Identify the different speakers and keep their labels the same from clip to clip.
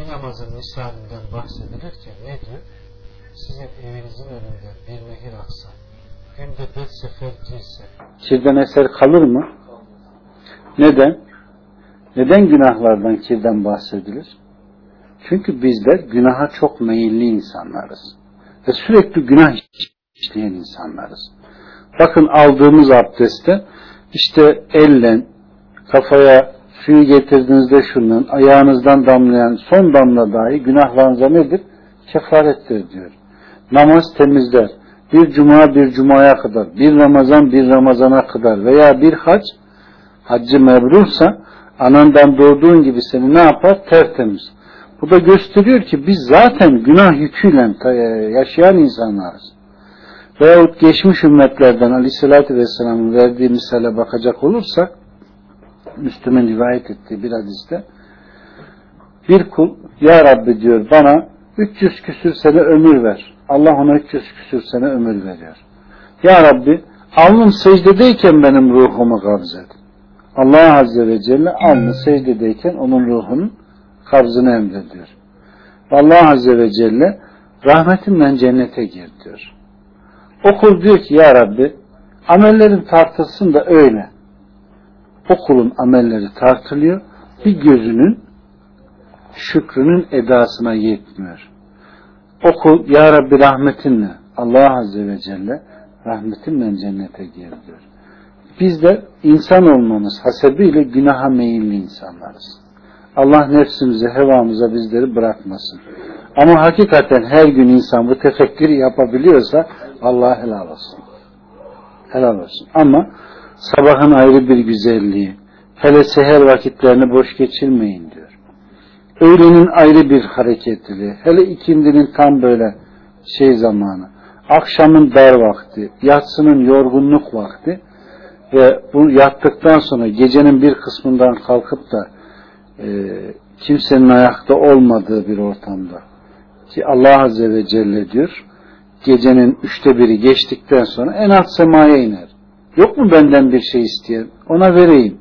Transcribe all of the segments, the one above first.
Speaker 1: bir namazın misalinden bahsedilirken ne diyor? Sizin evinizin önünde bir nehir aksa, günde beş sefer girse,
Speaker 2: Kirden eser kalır mı? Neden? Neden günahlardan kirden bahsedilir? Çünkü bizler günaha çok meyilli insanlarız. Ve sürekli günah işleyen insanlarız. Bakın aldığımız abdestte işte ellen kafaya suyu getirdiğinizde şunun ayağınızdan damlayan son damla dahi günahlarınıza nedir? Kefarettir diyor. Namaz temizler. Bir cuma bir cumaya kadar, bir ramazan bir ramazana kadar veya bir hac haccı mebrursa anandan doğduğun gibi seni ne yapar? Tertemiz. Bu da gösteriyor ki biz zaten günah yüküyle e, yaşayan insanlarız. Veyahut geçmiş ümmetlerden Aleyhisselatü Vesselam'ın verdiği misale bakacak olursak Müslüm'ün rivayet ettiği bir hadiste bir kul Ya Rabbi diyor bana 300 küsür sene ömür ver. Allah ona 300 küsür sene ömür veriyor. Ya Rabbi alnım secdedeyken benim ruhumu kabz et. Allah Azze ve Celle alnı secdedeyken onun ruhunun kabzını emrediyor. Allah Azze ve Celle rahmetinle cennete gir diyor. O kul diyor ki ya Rabbi amellerin tartılsın da öyle. O kulun amelleri tartılıyor. Bir gözünün şükrünün edasına yetmiyor. O kul ya Rabbi rahmetinle Allah Azze ve Celle rahmetinle cennete gir diyor. Biz de insan olmamız hasebiyle günaha meyilli insanlarız. Allah nefsimize, hevamıza bizleri bırakmasın. Ama hakikaten her gün insan bu tefekkürü yapabiliyorsa Allah helal olsun. Helal olsun. Ama sabahın ayrı bir güzelliği, hele seher vakitlerini boş geçirmeyin diyor. Öğlenin ayrı bir hareketliliği, hele ikindinin tam böyle şey zamanı, akşamın dar vakti, yatsının yorgunluk vakti ve bu yattıktan sonra gecenin bir kısmından kalkıp da e, kimsenin ayakta olmadığı bir ortamda ki Allah Azze ve Celle diyor gecenin üçte biri geçtikten sonra en alt semaya iner. Yok mu benden bir şey isteyen? Ona vereyim.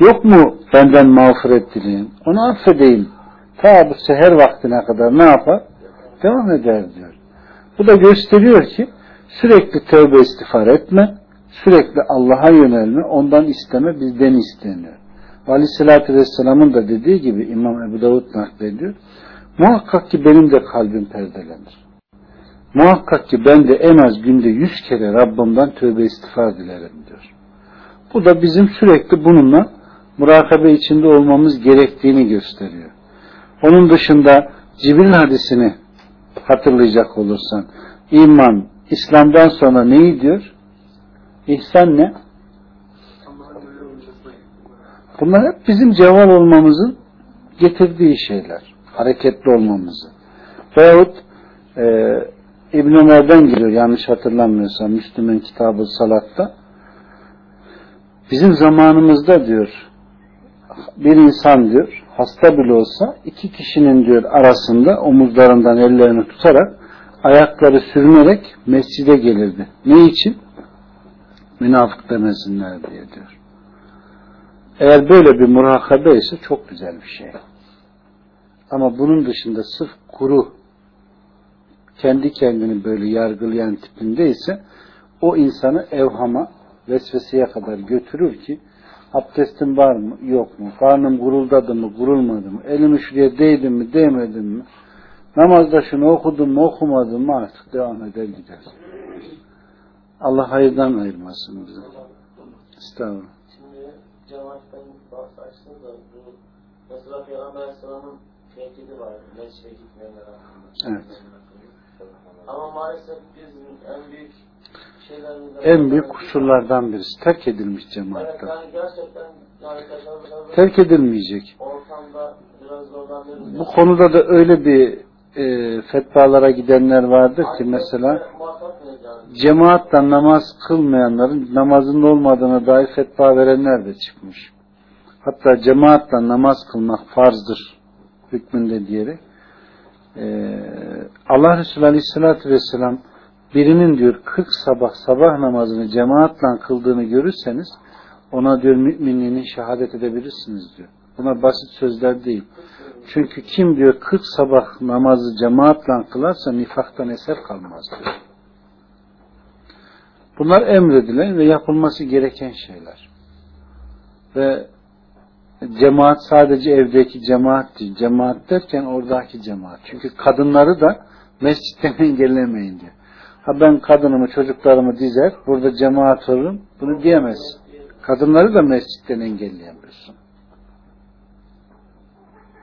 Speaker 2: Yok mu benden mağfiret dileyen? Onu affedeyim. Ta bu seher vaktine kadar ne yapar? Devam eder diyor. Bu da gösteriyor ki sürekli tövbe istiğfar etme, sürekli Allah'a yönelme, ondan isteme, bizden isteniyor. Aleyhissalatü Vesselam'ın da dediği gibi İmam Ebu Davud naklediyor. Muhakkak ki benim de kalbim perdelenir. Muhakkak ki ben de en az günde yüz kere Rabbimden tövbe istiğfar dilerim diyor. Bu da bizim sürekli bununla murakabe içinde olmamız gerektiğini gösteriyor. Onun dışında Cibril hadisini hatırlayacak olursan iman İslam'dan sonra neyi diyor? İhsan ne? Bunlar hep bizim ceval olmamızın getirdiği şeyler. Hareketli olmamızı. Veyahut e, İbn Ömer'den geliyor yanlış hatırlamıyorsam Müslüm'ün kitabı salatta. Bizim zamanımızda diyor bir insan diyor hasta bile olsa iki kişinin diyor arasında omuzlarından ellerini tutarak ayakları sürünerek mescide gelirdi. Ne için? Münafık demesinler diye diyor. Eğer böyle bir murakabe ise çok güzel bir şey. Ama bunun dışında sırf kuru kendi kendini böyle yargılayan tipindeyse o insanı evhama vesveseye kadar götürür ki abdestin var mı yok mu karnım guruldadı mı gurulmadı mı elimi şuraya değdim mi değmedim mi namazda şunu okudum mu okumadım mı artık devam eder gider Allah hayırdan ayırmasın bizi estağfurullah
Speaker 3: Şimdi cemaatten bahsi açtınız da bu mesela Peygamber Aleyhisselam'ın tehdidi var. Meclise gitmeyenler hakkında.
Speaker 2: Evet.
Speaker 3: Ama maalesef bizim en büyük
Speaker 2: en büyük kusurlardan birisi terk edilmiş
Speaker 3: Evet
Speaker 2: cemaatten
Speaker 3: yani gerçekten yani yaşadığımız
Speaker 2: terk edilmeyecek bu konuda da öyle bir e, fetvalara gidenler vardır ki mesela
Speaker 3: yani?
Speaker 2: cemaatle namaz kılmayanların namazında olmadığına dair fetva verenler de çıkmış. Hatta cemaatle namaz kılmak farzdır hükmünde diyerek ee, Allah Resulü Aleyhisselatü Vesselam birinin diyor 40 sabah sabah namazını cemaatle kıldığını görürseniz ona diyor müminliğini şehadet edebilirsiniz diyor. Buna basit sözler değil. Çünkü kim diyor 40 sabah namazı cemaatle kılarsa nifaktan eser kalmaz diyor. Bunlar emredilen ve yapılması gereken şeyler. Ve cemaat sadece evdeki cemaat değil. Cemaat derken oradaki cemaat. Çünkü kadınları da mescitten engellemeyin diyor. Ha ben kadınımı çocuklarımı dizer burada cemaat olurum bunu diyemezsin. Kadınları da mescitten engelleyemiyorsun.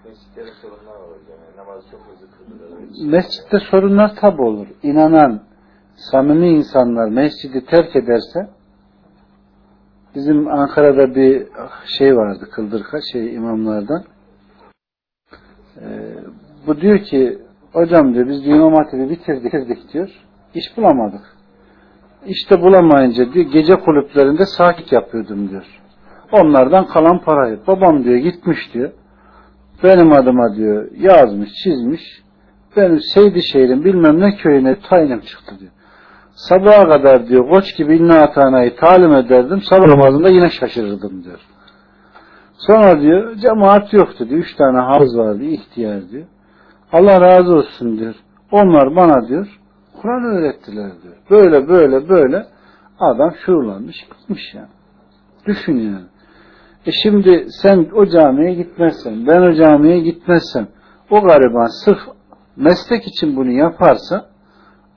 Speaker 4: Mescitlerde sorunlar var hocam. Yani namazı çok hızlı kıldılar.
Speaker 2: Mescitte sorunlar tabi olur. İnanan, samimi insanlar mescidi terk ederse bizim Ankara'da bir şey vardı kıldırka şey imamlardan Ee, bu diyor ki hocam diyor biz diyor İmam Hatip'i bitirdik, diyor. İş bulamadık. İşte bulamayınca diyor gece kulüplerinde sakit yapıyordum diyor. Onlardan kalan parayı. Babam diyor gitmiş diyor. Benim adıma diyor yazmış, çizmiş. Benim Seydişehir'in bilmem ne köyüne tayinim çıktı diyor. Sabaha kadar diyor koç gibi inna atanayı talim ederdim. Sabah namazında yine şaşırırdım diyor. Sonra diyor cemaat yoktu diyor. Üç tane hafız vardı ihtiyar diyor. Allah razı olsun diyor. Onlar bana diyor Kur'an öğrettiler diyor. Böyle böyle böyle adam şuurlanmış gitmiş yani. Düşün yani. E şimdi sen o camiye gitmezsen, ben o camiye gitmezsem, o gariban sırf meslek için bunu yaparsa,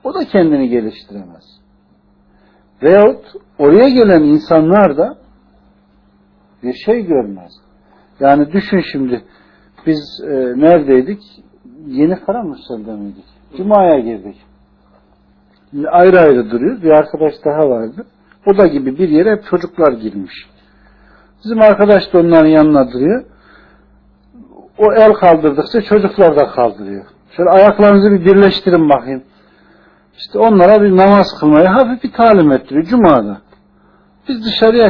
Speaker 2: o da kendini geliştiremez. Veyahut oraya gelen insanlar da bir şey görmez. Yani düşün şimdi, biz e, neredeydik? Yeni Karamürsel'de miydik? Cuma'ya girdik. Ayrı ayrı duruyoruz. Bir arkadaş daha vardı. O da gibi bir yere hep çocuklar girmiş. Bizim arkadaş da onların yanına duruyor. O el kaldırdıkça çocuklar da kaldırıyor. Şöyle ayaklarınızı bir birleştirin bakayım. İşte onlara bir namaz kılmayı hafif bir talim ettiriyor Cuma'da. Biz dışarıya